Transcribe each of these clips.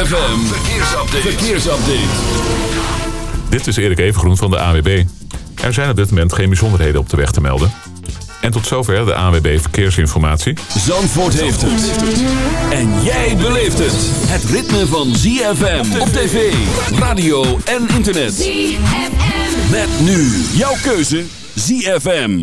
ZFM, verkeersupdate. verkeersupdate. Dit is Erik Evengroen van de AWB. Er zijn op dit moment geen bijzonderheden op de weg te melden. En tot zover de AWB Verkeersinformatie. Zandvoort heeft het. En jij beleeft het. Het ritme van ZFM op tv, radio en internet. ZFM. Met nu jouw keuze ZFM.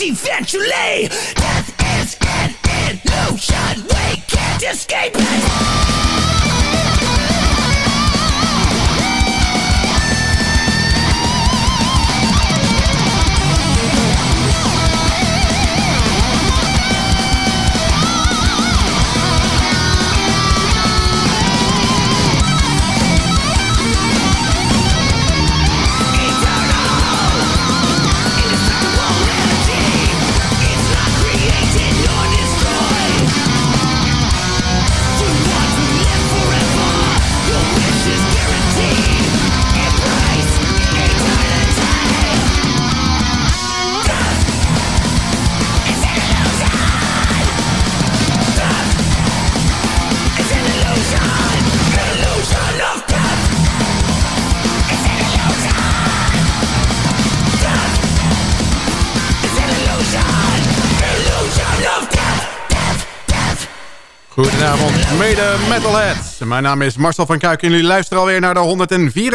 Eventually. Death is an illusion, we can't escape it. Mede metalheads. Mijn naam is Marcel van Kuik en jullie luisteren alweer naar de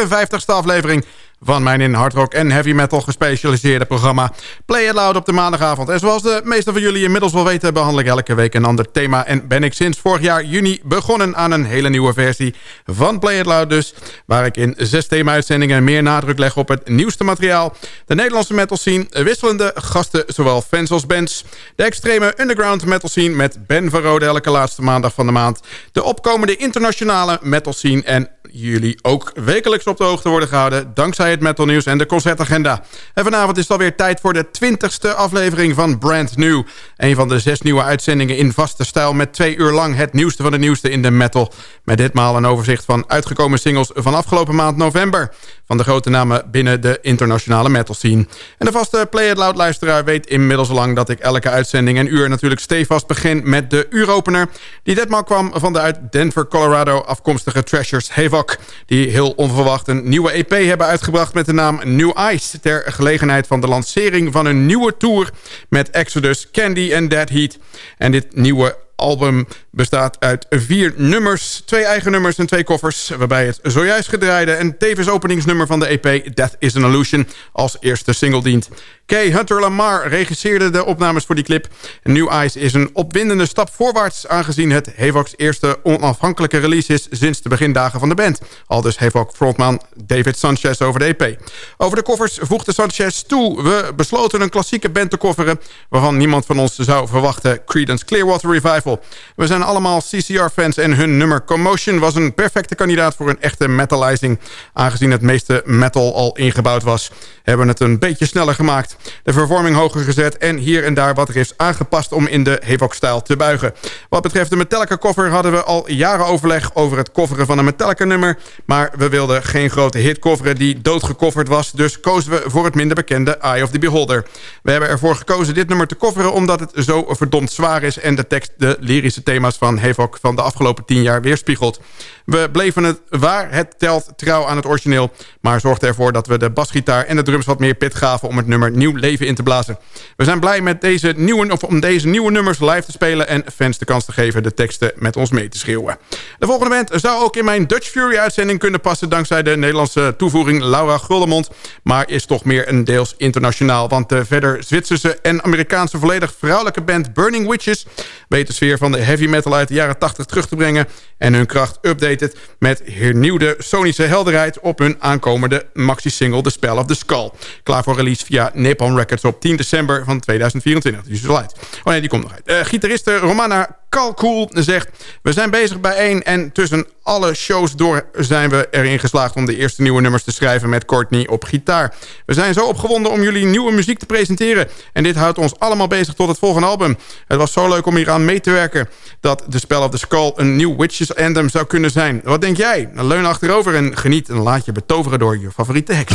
154ste aflevering van mijn in hardrock en heavy metal gespecialiseerde programma Play It Loud op de maandagavond. En zoals de meesten van jullie inmiddels wel weten... behandel ik elke week een ander thema... en ben ik sinds vorig jaar juni begonnen aan een hele nieuwe versie van Play It Loud dus... waar ik in zes thema-uitzendingen meer nadruk leg op het nieuwste materiaal... de Nederlandse metal scene, wisselende gasten, zowel fans als bands... de extreme underground metal scene met Ben van Rode elke laatste maandag van de maand... de opkomende internationale metal scene en jullie ook wekelijks op de hoogte worden gehouden... dankzij het Metal Nieuws en de concertagenda. En vanavond is het alweer tijd voor de twintigste aflevering van Brand New. Een van de zes nieuwe uitzendingen in vaste stijl... met twee uur lang het nieuwste van de nieuwste in de metal. Met ditmaal een overzicht van uitgekomen singles van afgelopen maand november van de grote namen binnen de internationale metal scene. En de vaste Play It Loud luisteraar weet inmiddels lang... dat ik elke uitzending en uur natuurlijk stevast begin met de uuropener... die ditmaal kwam van de uit Denver, Colorado afkomstige Treasures Havoc... die heel onverwacht een nieuwe EP hebben uitgebracht met de naam New Ice... ter gelegenheid van de lancering van een nieuwe tour met Exodus, Candy en Dead Heat. En dit nieuwe album bestaat uit vier nummers. Twee eigen nummers en twee koffers. Waarbij het zojuist gedraaide en tevens openingsnummer van de EP Death is an Illusion als eerste single dient. Kay Hunter Lamar regisseerde de opnames voor die clip. New Eyes is een opwindende stap voorwaarts... aangezien het Havocs eerste onafhankelijke release is... sinds de begindagen van de band. Al dus Havoc frontman David Sanchez over de EP. Over de koffers voegde Sanchez toe... we besloten een klassieke band te kofferen... waarvan niemand van ons zou verwachten... Creedence Clearwater Revival. We zijn allemaal CCR-fans en hun nummer Commotion... was een perfecte kandidaat voor een echte metalizing... aangezien het meeste metal al ingebouwd was. Hebben het een beetje sneller gemaakt de vervorming hoger gezet en hier en daar wat riffs aangepast om in de Havoc-stijl te buigen. Wat betreft de Metallica-koffer hadden we al jaren overleg over het kofferen van een Metallica-nummer, maar we wilden geen grote hit kofferen die doodgekofferd was, dus kozen we voor het minder bekende Eye of the Beholder. We hebben ervoor gekozen dit nummer te kofferen omdat het zo verdomd zwaar is en de tekst de lyrische thema's van Havoc van de afgelopen tien jaar weerspiegelt. We bleven het waar, het telt trouw aan het origineel... maar zorgden ervoor dat we de basgitaar en de drums wat meer pit gaven... om het nummer nieuw leven in te blazen. We zijn blij met deze nieuwe, of om deze nieuwe nummers live te spelen... en fans de kans te geven de teksten met ons mee te schreeuwen. De volgende band zou ook in mijn Dutch Fury-uitzending kunnen passen... dankzij de Nederlandse toevoeging Laura Guldemond... maar is toch meer een deels internationaal... want de verder Zwitserse en Amerikaanse volledig vrouwelijke band Burning Witches... weet de sfeer van de heavy metal uit de jaren 80 terug te brengen... en hun kracht update met hernieuwde sonische helderheid op hun aankomende maxi-single The Spell of the Skull. Klaar voor release via Napalm Records op 10 december van 2024. Die is dus. Oh nee, die komt nog uit. Uh, gitariste Romana Kalkoel zegt... We zijn bezig bij één en tussen alle shows door zijn we erin geslaagd... om de eerste nieuwe nummers te schrijven met Courtney op gitaar. We zijn zo opgewonden om jullie nieuwe muziek te presenteren. En dit houdt ons allemaal bezig tot het volgende album. Het was zo leuk om hier aan mee te werken... dat The Spell of the Skull een nieuw Witches Anthem zou kunnen zijn. Wat denk jij? Leun achterover en geniet en laat je betoveren door je favoriete heks.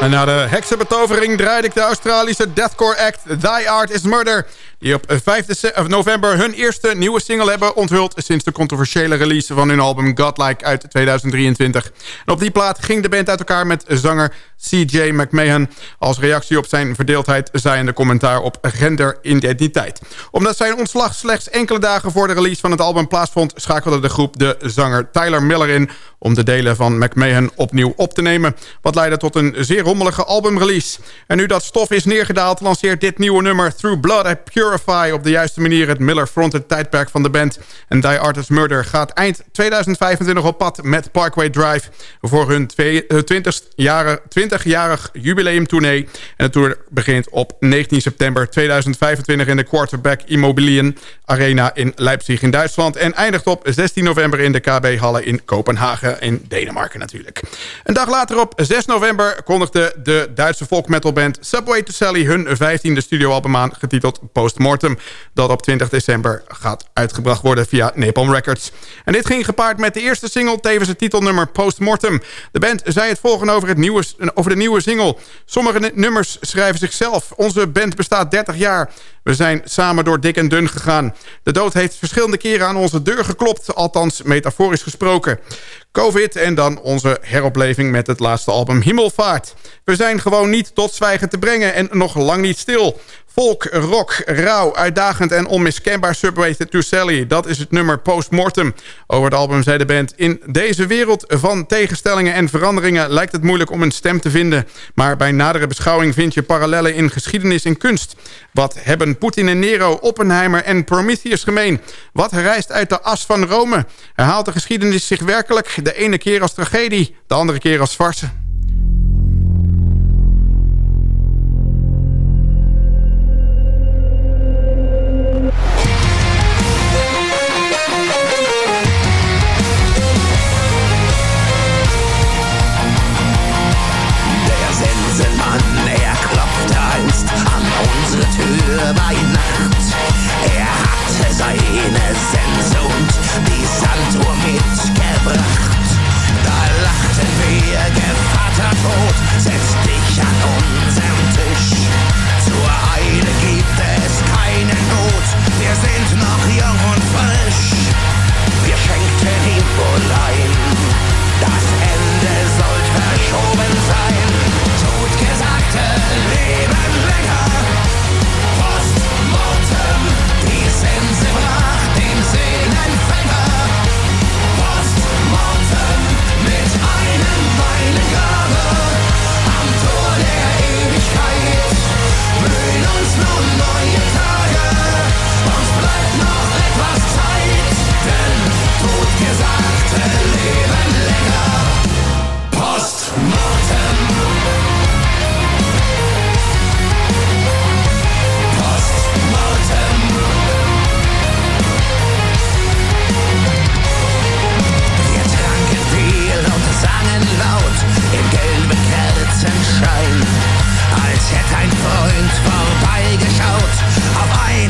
En na de heksenbetovering draaide ik de Australische deathcore act Thy Art is Murder... die op 5 november hun eerste nieuwe single hebben onthuld... sinds de controversiële release van hun album Godlike uit 2023. En op die plaat ging de band uit elkaar met zanger C.J. McMahon... als reactie op zijn verdeeldheid zijnde commentaar op genderidentiteit. Omdat zijn ontslag slechts enkele dagen voor de release van het album plaatsvond... schakelde de groep de zanger Tyler Miller in om de delen van McMahon opnieuw op te nemen. Wat leidde tot een zeer rommelige albumrelease. En nu dat stof is neergedaald, lanceert dit nieuwe nummer... Through Blood I Purify op de juiste manier het Miller-fronted tijdperk van de band. En Die Artist Murder gaat eind 2025 op pad met Parkway Drive... voor hun 20-jarig 20 jubileumtournee. En de tour begint op 19 september 2025 in de Quarterback Immobilien Arena in Leipzig in Duitsland... en eindigt op 16 november in de KB-hallen in Kopenhagen in Denemarken natuurlijk. Een dag later op 6 november kondigde de Duitse folk metal band Subway to Sally... hun 15e studioalbum aan, getiteld Postmortem... dat op 20 december gaat uitgebracht worden via Napalm Records. En dit ging gepaard met de eerste single, tevens het titelnummer Postmortem. De band zei het volgende over, het nieuwe, over de nieuwe single. Sommige nummers schrijven zichzelf. Onze band bestaat 30 jaar. We zijn samen door dik en dun gegaan. De dood heeft verschillende keren aan onze deur geklopt, althans metaforisch gesproken. Covid en dan onze heropleving met het laatste album Himmelvaart. We zijn gewoon niet tot zwijgen te brengen en nog lang niet stil. Folk, rock, rauw, uitdagend en onmiskenbaar Subway to Sally. Dat is het nummer Postmortem. Over het album zei de band... In deze wereld van tegenstellingen en veranderingen... lijkt het moeilijk om een stem te vinden. Maar bij nadere beschouwing vind je parallellen in geschiedenis en kunst. Wat hebben Poetin en Nero, Oppenheimer en Prometheus gemeen? Wat reist uit de as van Rome? Herhaalt de geschiedenis zich werkelijk de ene keer als tragedie... de andere keer als setz dich an unseren Tisch. Zur Heide gibt es keinen Not, wir sind noch jung und frisch. Wir schenkten ihm wohl ein, das farce? favoriete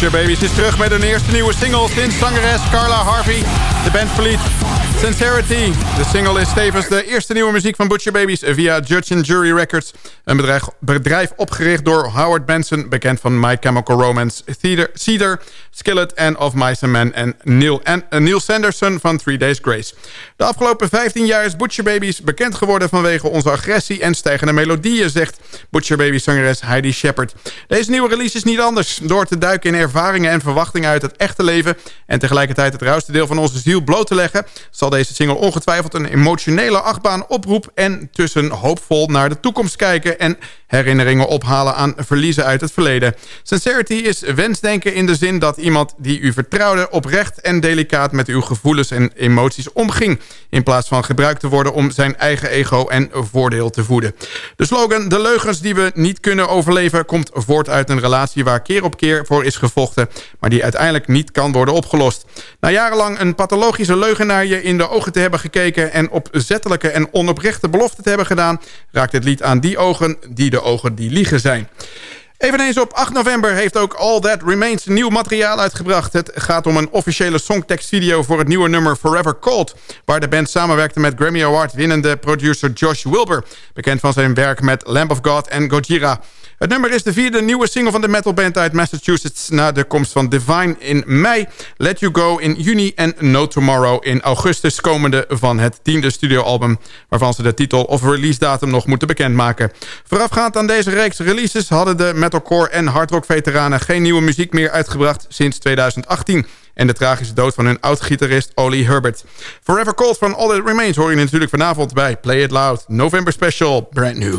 Butcher Babies is terug met een eerste nieuwe single sinds zangeres Carla Harvey de band verliet. Sincerity. De single is tevens de eerste nieuwe muziek van Butcher Babies via Judge and Jury Records. Een bedrijf, opgericht door Howard Benson, bekend van My Chemical Romance, Theater, Cedar, Skillet and Of Mice and Men en Neil, en, uh, Neil Sanderson van Three Days Grace. De afgelopen 15 jaar is Butcher Babies bekend geworden vanwege onze agressie en stijgende melodieën, zegt Butcher Babies zangeres Heidi Shepard. Deze nieuwe release is niet anders. Door te duiken in ervaringen en verwachtingen uit het echte leven en tegelijkertijd het ruiste deel van onze ziel bloot te leggen, zal deze single ongetwijfeld een emotionele achtbaan oproep en tussen hoopvol naar de toekomst kijken en herinneringen ophalen aan verliezen uit het verleden. Sincerity is wensdenken in de zin dat iemand die u vertrouwde oprecht en delicaat met uw gevoelens en emoties omging, in plaats van gebruikt te worden om zijn eigen ego en voordeel te voeden. De slogan de leugens die we niet kunnen overleven komt voort uit een relatie waar keer op keer voor is gevochten, maar die uiteindelijk niet kan worden opgelost. Na jarenlang een pathologische leugenaar je in de ogen te hebben gekeken en opzettelijke en onoprechte beloften te hebben gedaan, raakt het lied aan die ogen die de ogen die liegen zijn. Eveneens op 8 november heeft ook All That Remains nieuw materiaal uitgebracht. Het gaat om een officiële songtekstvideo voor het nieuwe nummer Forever Cold... waar de band samenwerkte met Grammy Award winnende producer Josh Wilbur... bekend van zijn werk met Lamb of God en Gojira... Het nummer is de vierde nieuwe single van de metalband uit Massachusetts... na de komst van Divine in mei, Let You Go in juni... en No Tomorrow in augustus komende van het tiende studioalbum... waarvan ze de titel of release datum nog moeten bekendmaken. Voorafgaand aan deze reeks releases hadden de metalcore en hardrock-veteranen... geen nieuwe muziek meer uitgebracht sinds 2018 en de tragische dood van hun oud-gitarist Oli Herbert. Forever Cold van All That Remains hoor je natuurlijk vanavond bij Play It Loud. November Special, brand new.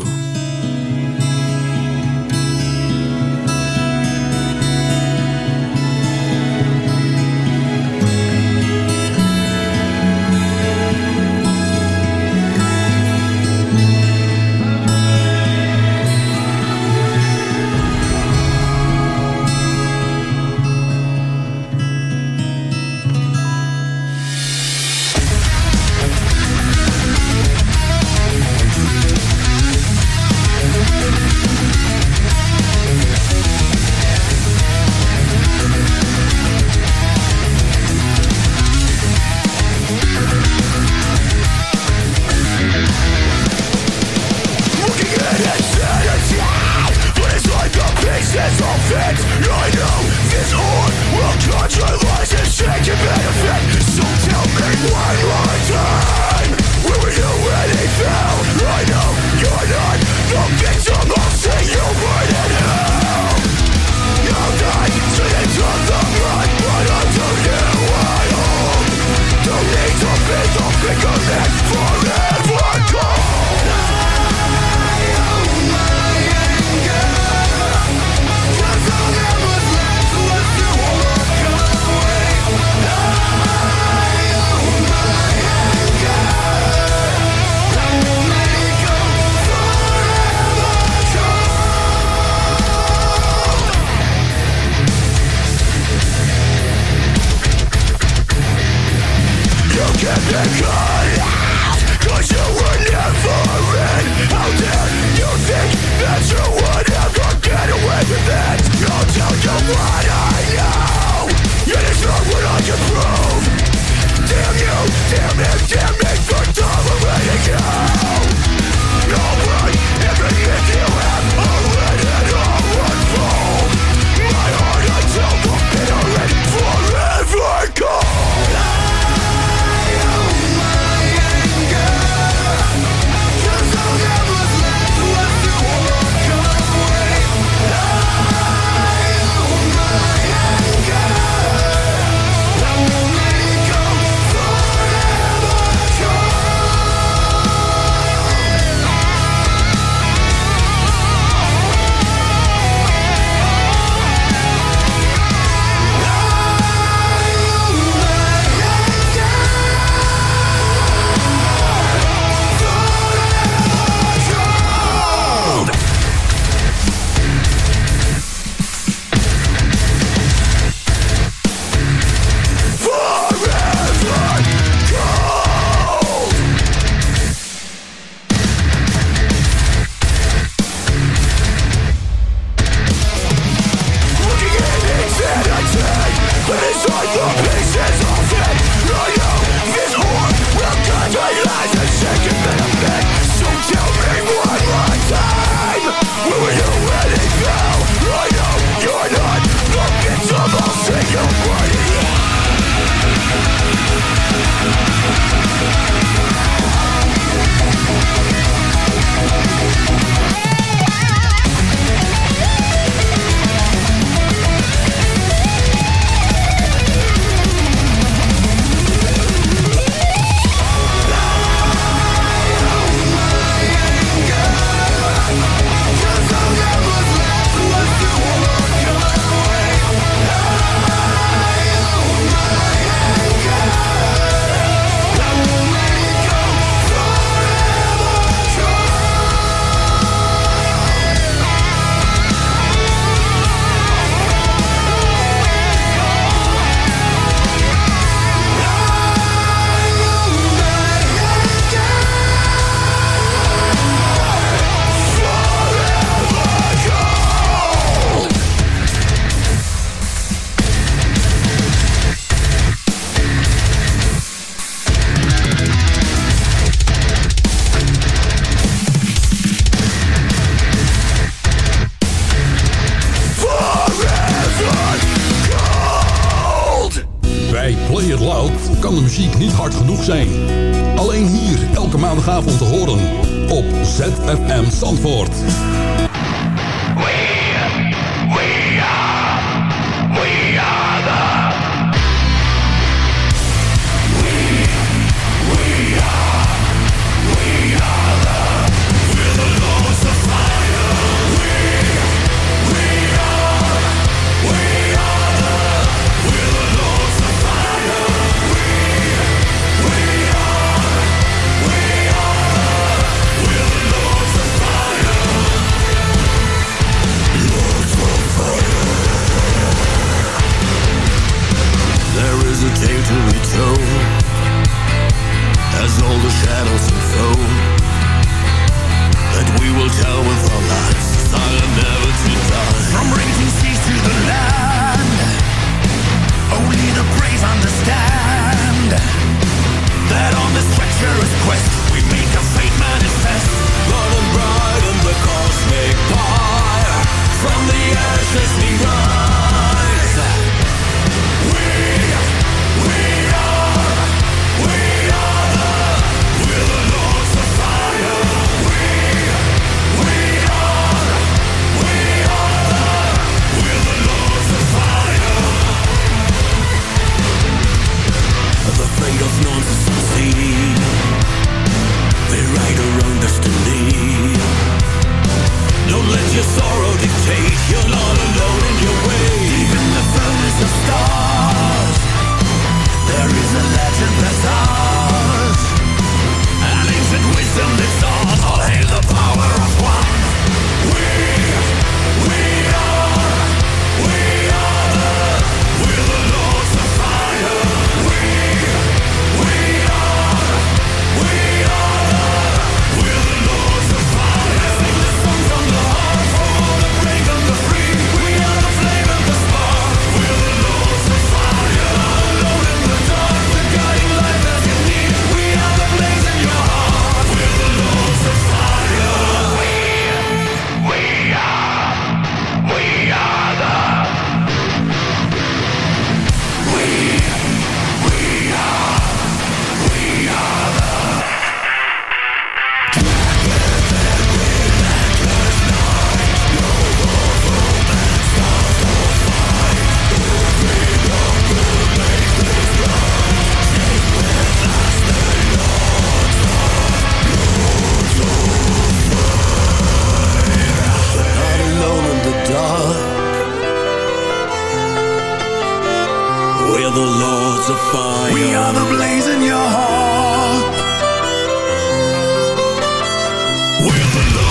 We're the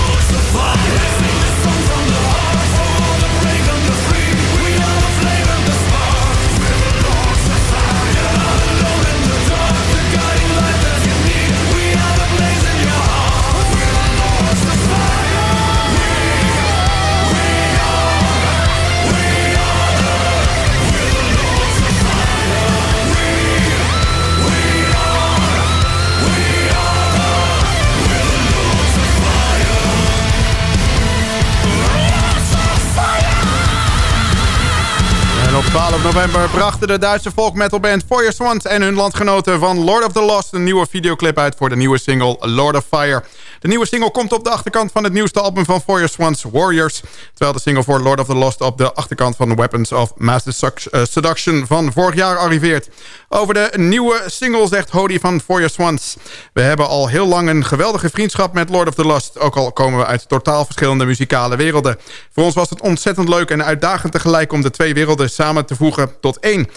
november brachten de Duitse folk metalband Fire Swans en hun landgenoten van Lord of the Lost een nieuwe videoclip uit voor de nieuwe single Lord of Fire. De nieuwe single komt op de achterkant van het nieuwste album van Fire Swans Warriors, terwijl de single voor Lord of the Lost op de achterkant van Weapons of Destruct- eh, Seduction van vorig jaar arriveert. Over de nieuwe single zegt Hody van Fire Swans. We hebben al heel lang een geweldige vriendschap met Lord of the Lost, ook al komen we uit totaal verschillende muzikale werelden. Voor ons was het ontzettend leuk en uitdagend tegelijk om de twee werelden samen te voegen tot één.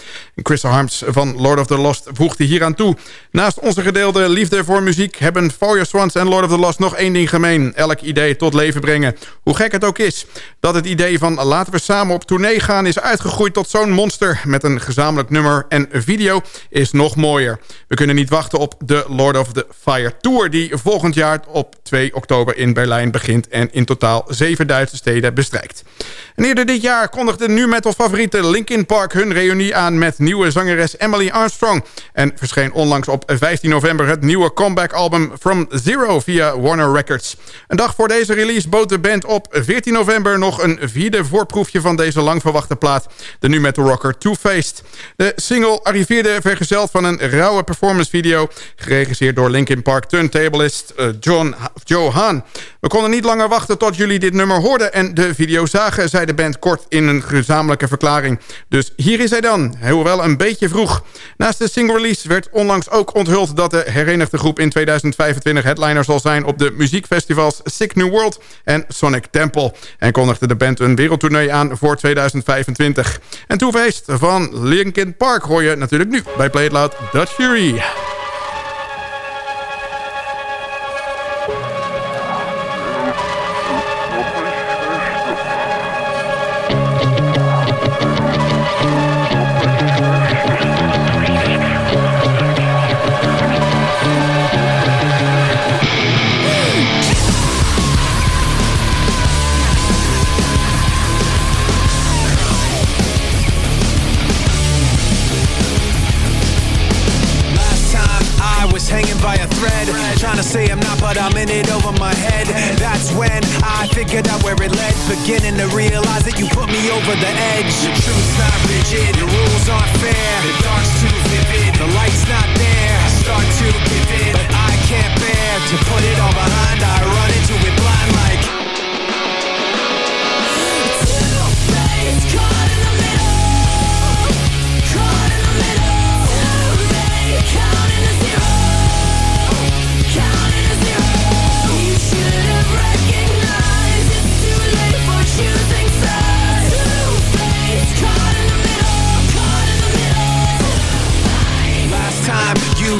Chris Harms van Lord of the Lost voegde hieraan toe. Naast onze gedeelde liefde voor muziek... hebben Fire Swans en Lord of the Lost nog één ding gemeen. Elk idee tot leven brengen. Hoe gek het ook is. Dat het idee van laten we samen op tournee gaan... is uitgegroeid tot zo'n monster met een gezamenlijk nummer en video... is nog mooier. We kunnen niet wachten op de Lord of the Fire Tour... die volgend jaar op 2 oktober in Berlijn begint... en in totaal zeven Duitse steden bestrijkt. En eerder dit jaar kondigde nu metal favoriete Linkin Park hun reunie aan met nieuwe zangeres Emily Armstrong. En verscheen onlangs op 15 november het nieuwe comeback album From Zero via Warner Records. Een dag voor deze release bood de band op 14 november nog een vierde voorproefje van deze lang verwachte plaat. De nu metal rocker Two-Faced. De single arriveerde vergezeld van een rauwe performance video geregisseerd door Linkin Park turntablist eh, John Joe Haan. We konden niet langer wachten tot jullie dit nummer hoorden en de video zagen, zei de band kort in een gezamenlijke verklaring. Dus hier is hij dan, hoewel een beetje vroeg. Naast de single release werd onlangs ook onthuld dat de herenigde groep in 2025 headliner zal zijn op de muziekfestivals Sick New World en Sonic Temple. En kondigde de band een wereldtournee aan voor 2025. En toefeest van Linkin Park hoor je natuurlijk nu bij Play It Loud Dutch Fury. A thread. Trying to say I'm not but I'm in it over my head. That's when I figured out where it led. Beginning to realize that you put me over the edge. The truth's not rigid, the rules aren't fair. The dark's too vivid, the light's not there. I start to give in, but I can't bear To put it all behind, I run into it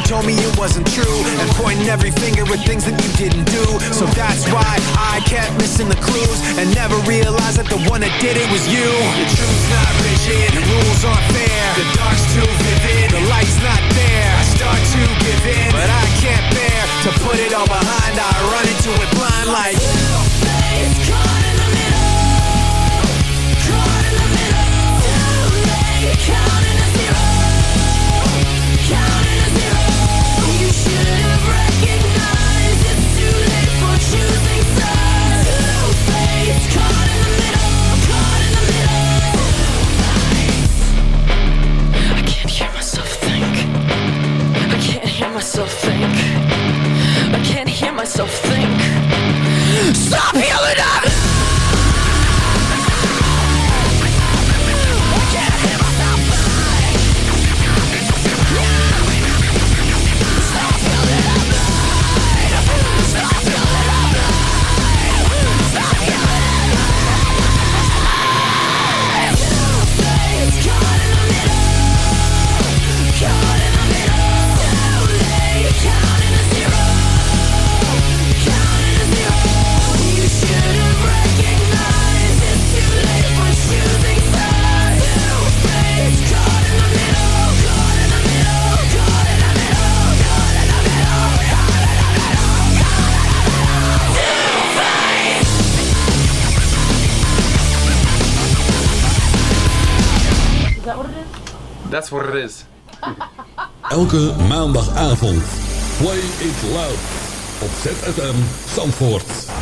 told me it wasn't true And pointing every finger at things that you didn't do. So that's why I kept missing the clues And never realized that the one that did it was you. The truth's not rigid, the rules aren't fair. The dark's too vivid, the light's not there. I start to give in, but I can't bear To put it all behind, I run into it blind like Two-faced, myself think. I can't hear myself think. Stop yelling at me! That's. Elke maandagavond. Play it loud. Op ZFM Zandvoort.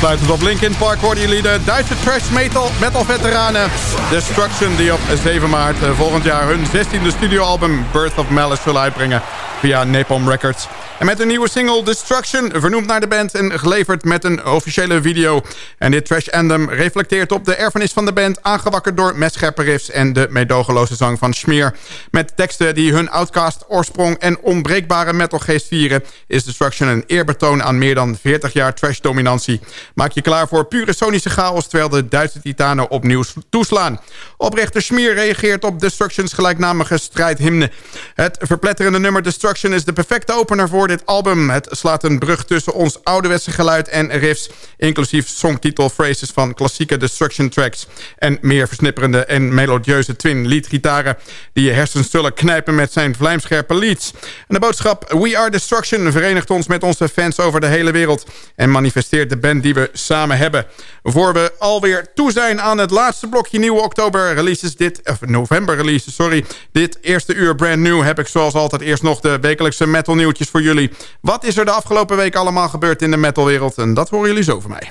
Aansluitend op Linkin Park hoorden jullie de Duitse trash metal, metal veteranen. Destruction... die op 7 maart eh, volgend jaar hun 16e studioalbum Birth of Malice zullen uitbrengen via Napalm Records. En met een nieuwe single Destruction, vernoemd naar de band... en geleverd met een officiële video. En dit trash anthem reflecteert op de erfenis van de band... aangewakkerd door messcherpe riffs en de meedogenloze zang van Schmear. Met teksten die hun outcast, oorsprong en onbreekbare metalgeest vieren... is Destruction een eerbetoon aan meer dan 40 jaar trash-dominantie. Maak je klaar voor pure sonische chaos... terwijl de Duitse titanen opnieuw toeslaan. Oprichter Schmear reageert op Destructions gelijknamige strijdhymne. Het verpletterende nummer Destruction is de perfecte opener voor dit album. Het slaat een brug tussen ons ouderwetse geluid en riffs... inclusief songtitelphrases van klassieke Destruction tracks... en meer versnipperende en melodieuze twin leadgitaren... die je hersens zullen knijpen met zijn vlijmscherpe leads. En de boodschap We Are Destruction verenigt ons met onze fans over de hele wereld... en manifesteert de band die we samen hebben. Voor we alweer toe zijn aan het laatste blokje nieuwe oktober releases dit... of november releases, sorry. Dit eerste uur brand new heb ik zoals altijd eerst nog de wekelijkse metal nieuwtjes voor jullie. Wat is er de afgelopen week allemaal gebeurd in de metalwereld? En dat horen jullie zo van mij.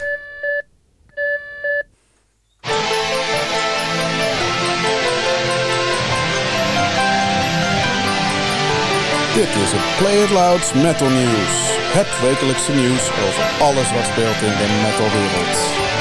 Dit is het Play It Loud Metal News. Het wekelijkse nieuws over alles wat speelt in de metalwereld.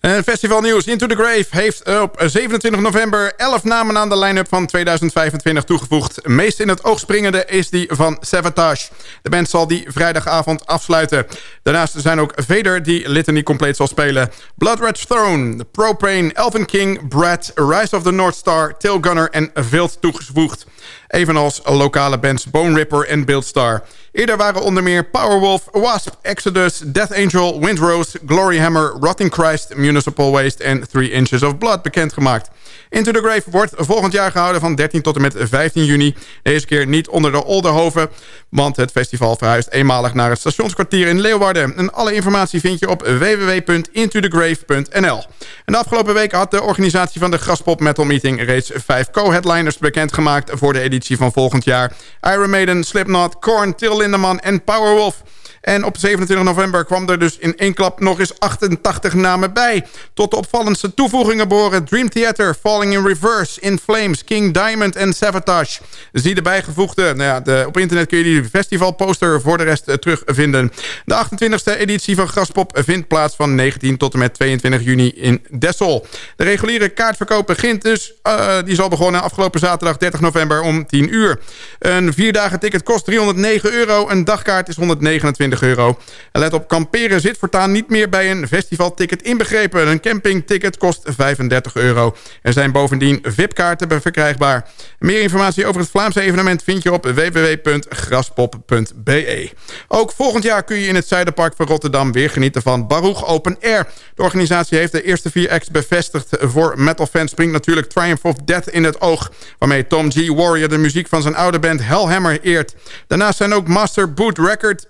En festivalnieuws Into the Grave heeft op 27 november 11 namen aan de line-up van 2025 toegevoegd. Meest in het oog springende is die van Savatage. De band zal die vrijdagavond afsluiten. Daarnaast zijn ook Vader die Litany compleet zal spelen. Blood Red Throne, Propane, Elven King, Brad, Rise of the North Star, Tail Gunner en Vilt toegevoegd. Evenals lokale bands Bone Ripper en Buildstar. Eerder waren onder meer Powerwolf, Wasp, Exodus, Death Angel, Windrose, Gloryhammer, Rotting Christ, Municipal Waste en 3 Inches of Blood bekendgemaakt. Into the Grave wordt volgend jaar gehouden van 13 tot en met 15 juni. Deze keer niet onder de Olderhoven, want het festival verhuist eenmalig naar het stationskwartier in Leeuwarden. En alle informatie vind je op www.intothegrave.nl. En de afgelopen week had de organisatie van de Graspop Metal Meeting reeds vijf co-headliners bekendgemaakt voor de editie van volgend jaar. Iron Maiden, Slipknot, Korn, Till Lindemann en Powerwolf. En op 27 november kwam er dus in één klap nog eens 88 namen bij. Tot de opvallendste toevoegingen behoren Dream Theater, Falling in Reverse, In Flames, King Diamond en Savatage. Zie de bijgevoegde, nou ja, de, op internet kun je die festivalposter voor de rest eh, terugvinden. De 28e editie van Graspop vindt plaats van 19 tot en met 22 juni in Dessel. De reguliere kaartverkoop begint dus, eh, die zal begonnen afgelopen zaterdag 30 november om 10 uur. Een vierdagen ticket kost 309 euro, een dagkaart is 129 euro. En let op, kamperen zit voortaan niet meer bij een festivalticket inbegrepen. Een campingticket kost 35 euro. Er zijn bovendien VIP-kaarten verkrijgbaar. Meer informatie over het Vlaamse evenement vind je op www.graspop.be. Ook volgend jaar kun je in het Zuiderpark van Rotterdam weer genieten van Baruch Open Air. De organisatie heeft de eerste vier acts bevestigd. Voor metalfans springt natuurlijk Triumph of Death in het oog... waarmee Tom G. Warrior de muziek van zijn oude band Hellhammer eert. Daarnaast zijn ook Master Boot Record,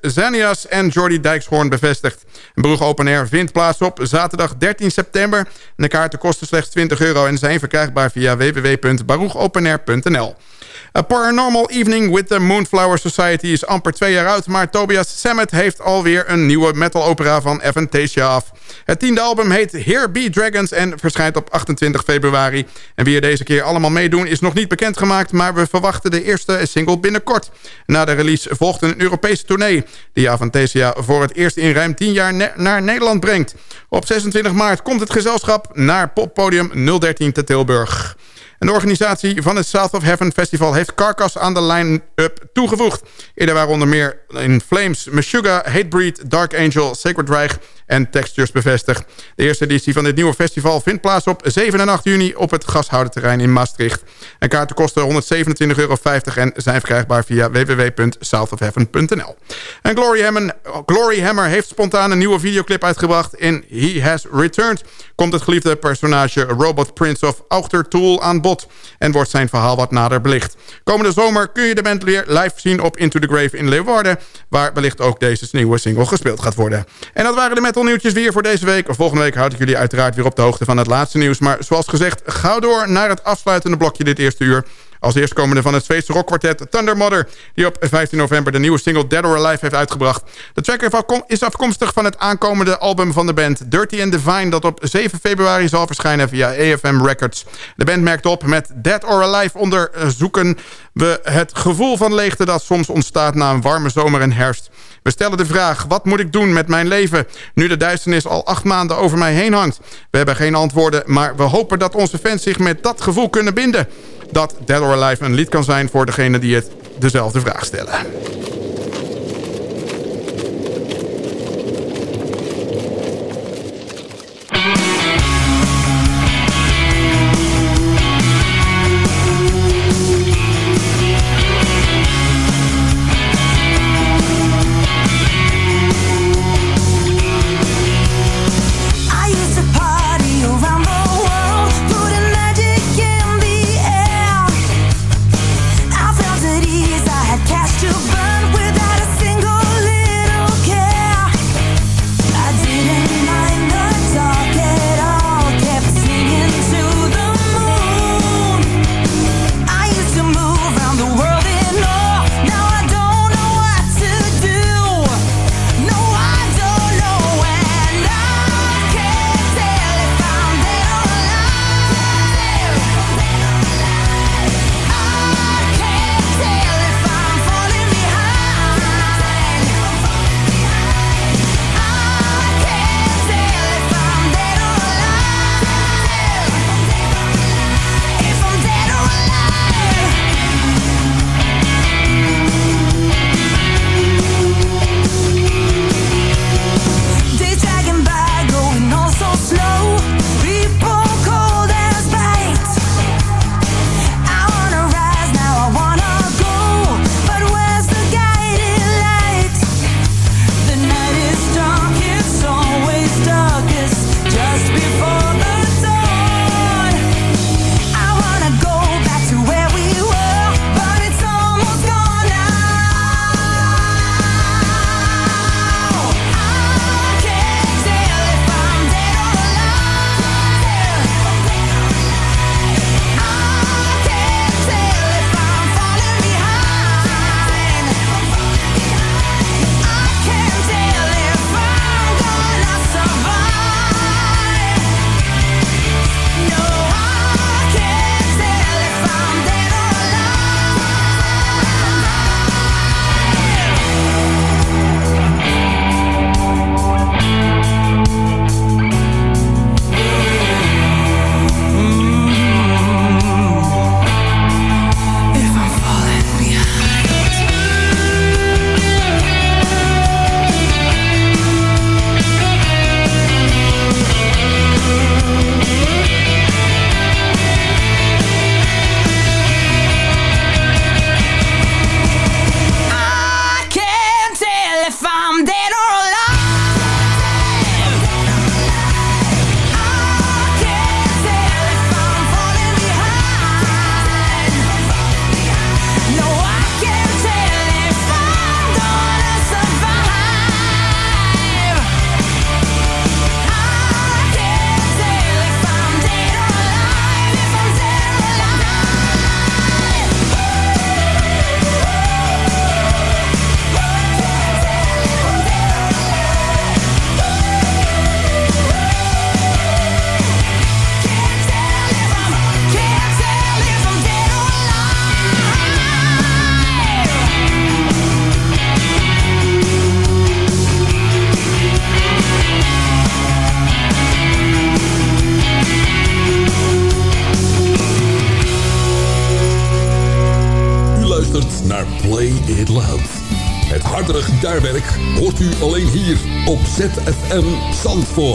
En Jordi Dijkshoorn bevestigd. Baruch Open Air vindt plaats op zaterdag 13 september. De kaarten kosten slechts 20 euro en zijn verkrijgbaar via www.baruchopenair.nl. A Paranormal Evening with the Moonflower Society is amper twee jaar oud... maar Tobias Sammet heeft alweer een nieuwe metal-opera van Avantasia af. Het tiende album heet Here Be Dragons en verschijnt op 28 februari. En wie er deze keer allemaal meedoen is nog niet bekendgemaakt... maar we verwachten de eerste single binnenkort. Na de release volgt een Europese tournee... die Avantasia voor het eerst in ruim 10 jaar naar Nederland brengt. Op 26 maart komt het gezelschap naar poppodium 013 te Tilburg. De organisatie van het South of Heaven Festival heeft Carcass aan de line-up toegevoegd. Eerder waren onder meer in Flames, Meshuggah, Hatebreed, Dark Angel, Sacred Reich en Textures bevestigd. De eerste editie van dit nieuwe festival vindt plaats op 7 en 8 juni op het gashouderterrein in Maastricht. En kaarten kosten 127,50 euro en zijn verkrijgbaar via www.southofheaven.nl. En Glory Hammer, heeft spontaan een nieuwe videoclip uitgebracht. In He Has Returned komt het geliefde personage Robot Prince of Tool aan bod en wordt zijn verhaal wat nader belicht. Komende zomer kun je de band weer live zien op Into the Grave in Leeuwarden, waar wellicht ook deze nieuwe single gespeeld gaat worden. En dat waren de metal nieuwtjes weer voor deze week. Volgende week houd ik jullie uiteraard weer op de hoogte van het laatste nieuws. Maar zoals gezegd, gauw door naar het afsluitende blokje dit eerste uur. Als eerstkomende van het Zweedse rockkwartet Thunder Mother... die op 15 november de nieuwe single Dead or Alive heeft uitgebracht. De track is afkomstig van het aankomende album van de band Dirty and Divine... dat op 7 februari zal verschijnen via AFM Records. De band merkt op met Dead or Alive onderzoeken we het gevoel van leegte... dat soms ontstaat na een warme zomer en herfst. We stellen de vraag, wat moet ik doen met mijn leven... nu de duisternis al acht maanden over mij heen hangt? We hebben geen antwoorden, maar we hopen dat onze fans zich met dat gevoel kunnen binden. Dat Dead or Alive een lied kan zijn voor degene die het dezelfde vraag stellen. ZFM Zandvoort.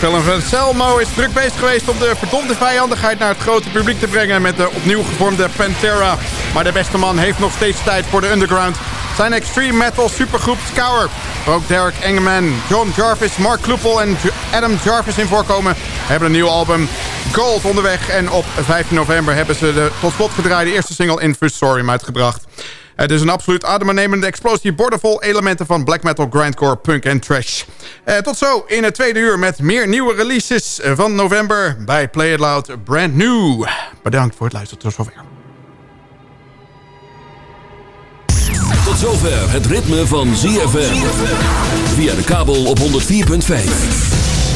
Ja, Phil Anselmo is druk bezig geweest om de verdomde vijandigheid naar het grote publiek te brengen met de opnieuw gevormde Pantera. Maar de beste man heeft nog steeds tijd voor de underground. Zijn extreme metal supergroep Scour, waar ook Derek Engeman, John Jarvis, Mark Kloepel en Adam Jarvis in voorkomen, hebben een nieuw album Gold onderweg. En op 15 november hebben ze de tot slot gedraaide eerste single Infusorium uitgebracht. Het is een absoluut adembenemende explosie bordevol elementen van black metal, grindcore, punk en trash. Eh, tot zo in het tweede uur met meer nieuwe releases van november bij Play It Loud Brand New. Bedankt voor het luisteren tot zover. Tot zover het ritme van ZFM. Via de kabel op 104.5.